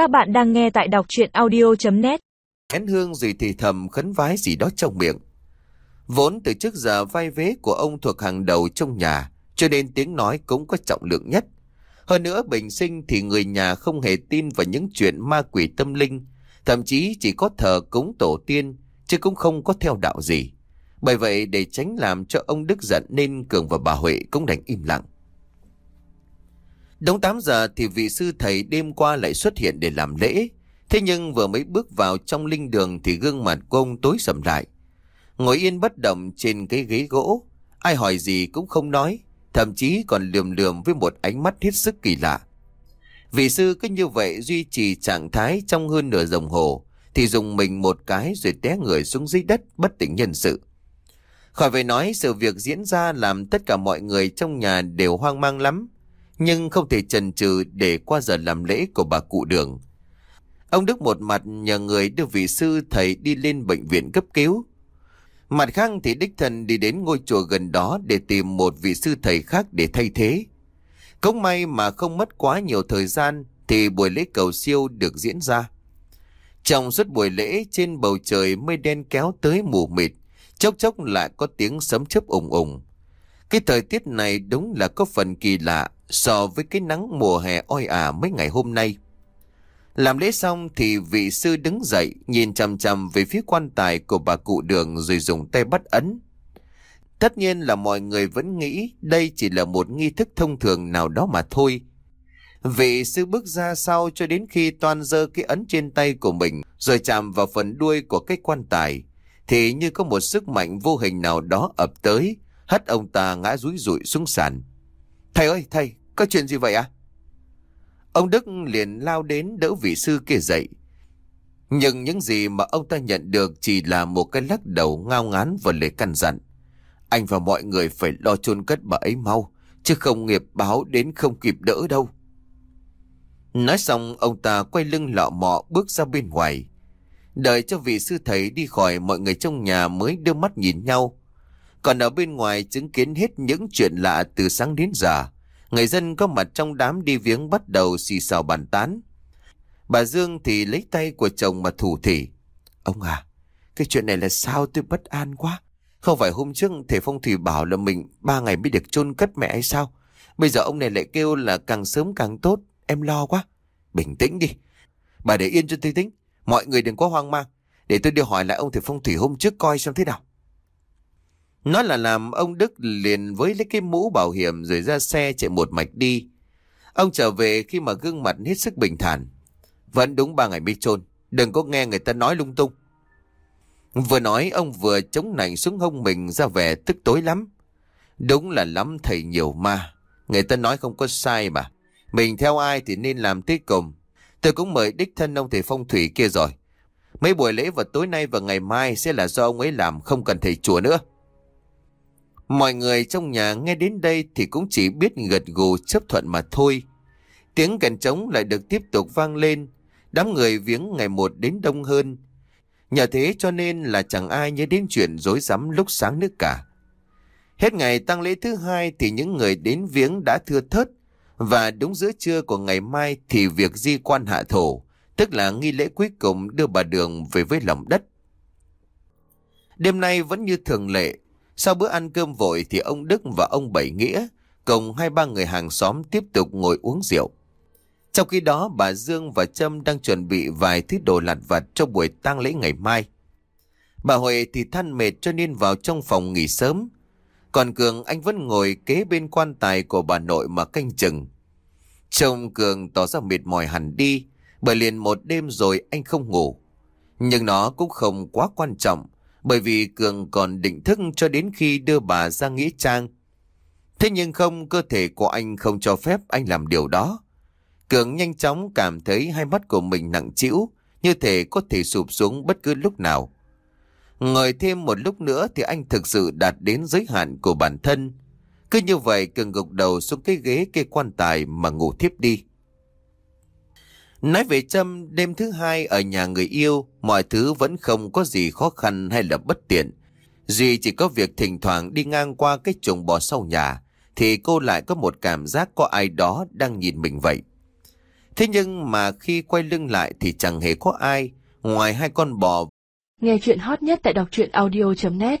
Các bạn đang nghe tại đọc chuyện audio.net Én hương rồi thì thầm khấn vái gì đó trong miệng. Vốn từ trước giờ vai vế của ông thuộc hàng đầu trong nhà, cho nên tiếng nói cũng có trọng lượng nhất. Hơn nữa bình sinh thì người nhà không hề tin vào những chuyện ma quỷ tâm linh, thậm chí chỉ có thờ cúng tổ tiên, chứ cũng không có theo đạo gì. Bởi vậy để tránh làm cho ông Đức giận nên Cường và bà Huệ cũng đành im lặng. Đúng 8 giờ thì vị sư thầy đêm qua lại xuất hiện để làm lễ. Thế nhưng vừa mới bước vào trong linh đường thì gương mặt của ông tối sầm lại. Ngồi yên bất động trên cái ghế gỗ. Ai hỏi gì cũng không nói. Thậm chí còn lườm lườm với một ánh mắt hết sức kỳ lạ. Vị sư cứ như vậy duy trì trạng thái trong hơn nửa đồng hồ. Thì dùng mình một cái rồi té người xuống dưới đất bất tỉnh nhân sự. Khỏi phải nói sự việc diễn ra làm tất cả mọi người trong nhà đều hoang mang lắm nhưng không thể chần chừ để qua giờ làm lễ của bà cụ đường. Ông Đức một mặt nhờ người đưa vị sư thầy đi lên bệnh viện cấp cứu. Mặt khác thì đích thân đi đến ngôi chùa gần đó để tìm một vị sư thầy khác để thay thế. Cũng may mà không mất quá nhiều thời gian thì buổi lễ cầu siêu được diễn ra. Trong suốt buổi lễ trên bầu trời mây đen kéo tới mù mịt, chốc chốc lại có tiếng sấm chớp ủng ủng. Cái thời tiết này đúng là có phần kỳ lạ so với cái nắng mùa hè oi ả mấy ngày hôm nay. Làm lễ xong thì vị sư đứng dậy nhìn chằm chằm về phía quan tài của bà cụ đường rồi dùng tay bắt ấn. Tất nhiên là mọi người vẫn nghĩ đây chỉ là một nghi thức thông thường nào đó mà thôi. Vị sư bước ra sau cho đến khi toàn dơ cái ấn trên tay của mình rồi chạm vào phần đuôi của cái quan tài thì như có một sức mạnh vô hình nào đó ập tới hất ông ta ngã rúi rụi xuống sàn. Thầy ơi, thầy, có chuyện gì vậy à? Ông Đức liền lao đến đỡ vị sư kia dậy. Nhưng những gì mà ông ta nhận được chỉ là một cái lắc đầu ngao ngán và lời căn dặn. Anh và mọi người phải lo chôn cất bà ấy mau, chứ không nghiệp báo đến không kịp đỡ đâu. Nói xong ông ta quay lưng lọ mọ bước ra bên ngoài. Đợi cho vị sư thầy đi khỏi mọi người trong nhà mới đưa mắt nhìn nhau. Còn ở bên ngoài chứng kiến hết những chuyện lạ từ sáng đến giờ. Người dân có mặt trong đám đi viếng bắt đầu xì xào bàn tán. Bà Dương thì lấy tay của chồng mà thủ thỉ. Ông à, cái chuyện này là sao tôi bất an quá. Không phải hôm trước thể phong thủy bảo là mình ba ngày mới được chôn cất mẹ hay sao? Bây giờ ông này lại kêu là càng sớm càng tốt. Em lo quá. Bình tĩnh đi. Bà để yên cho tôi tính. Mọi người đừng có hoang mang. Để tôi đi hỏi lại ông thể phong thủy hôm trước coi xem thế nào nó là làm ông Đức liền với lấy cái mũ bảo hiểm rồi ra xe chạy một mạch đi. Ông trở về khi mà gương mặt hết sức bình thản. Vẫn đúng ba ngày mới trôn, đừng có nghe người ta nói lung tung. Vừa nói ông vừa chống nảnh xuống hông mình ra vẻ tức tối lắm. Đúng là lắm thầy nhiều ma. Người ta nói không có sai mà. Mình theo ai thì nên làm tiết cùng. Tôi cũng mời đích thân ông thầy phong thủy kia rồi. Mấy buổi lễ vào tối nay và ngày mai sẽ là do ông ấy làm không cần thầy chùa nữa. Mọi người trong nhà nghe đến đây thì cũng chỉ biết gật gù chấp thuận mà thôi. Tiếng kèn trống lại được tiếp tục vang lên, đám người viếng ngày một đến đông hơn. Nhờ thế cho nên là chẳng ai nhớ đến chuyện dối rắm lúc sáng nước cả. Hết ngày tăng lễ thứ hai thì những người đến viếng đã thưa thớt, và đúng giữa trưa của ngày mai thì việc di quan hạ thổ, tức là nghi lễ cuối cùng đưa bà Đường về với lòng đất. Đêm nay vẫn như thường lệ, sau bữa ăn cơm vội thì ông Đức và ông Bảy Nghĩa cùng hai ba người hàng xóm tiếp tục ngồi uống rượu. Trong khi đó bà Dương và Trâm đang chuẩn bị vài thứ đồ lặt vặt cho buổi tang lễ ngày mai. Bà Huệ thì than mệt cho nên vào trong phòng nghỉ sớm. Còn Cường anh vẫn ngồi kế bên quan tài của bà nội mà canh chừng. Trông Cường tỏ ra mệt mỏi hẳn đi, bởi liền một đêm rồi anh không ngủ. Nhưng nó cũng không quá quan trọng, bởi vì Cường còn định thức cho đến khi đưa bà ra nghĩa trang. Thế nhưng không, cơ thể của anh không cho phép anh làm điều đó. Cường nhanh chóng cảm thấy hai mắt của mình nặng trĩu, như thể có thể sụp xuống bất cứ lúc nào. Ngồi thêm một lúc nữa thì anh thực sự đạt đến giới hạn của bản thân. Cứ như vậy Cường gục đầu xuống cái ghế cây quan tài mà ngủ thiếp đi. Nói về Trâm, đêm thứ hai ở nhà người yêu, mọi thứ vẫn không có gì khó khăn hay là bất tiện. Duy chỉ có việc thỉnh thoảng đi ngang qua cái chuồng bò sau nhà, thì cô lại có một cảm giác có ai đó đang nhìn mình vậy. Thế nhưng mà khi quay lưng lại thì chẳng hề có ai, ngoài hai con bò. Nghe chuyện hot nhất tại đọc truyện audio.net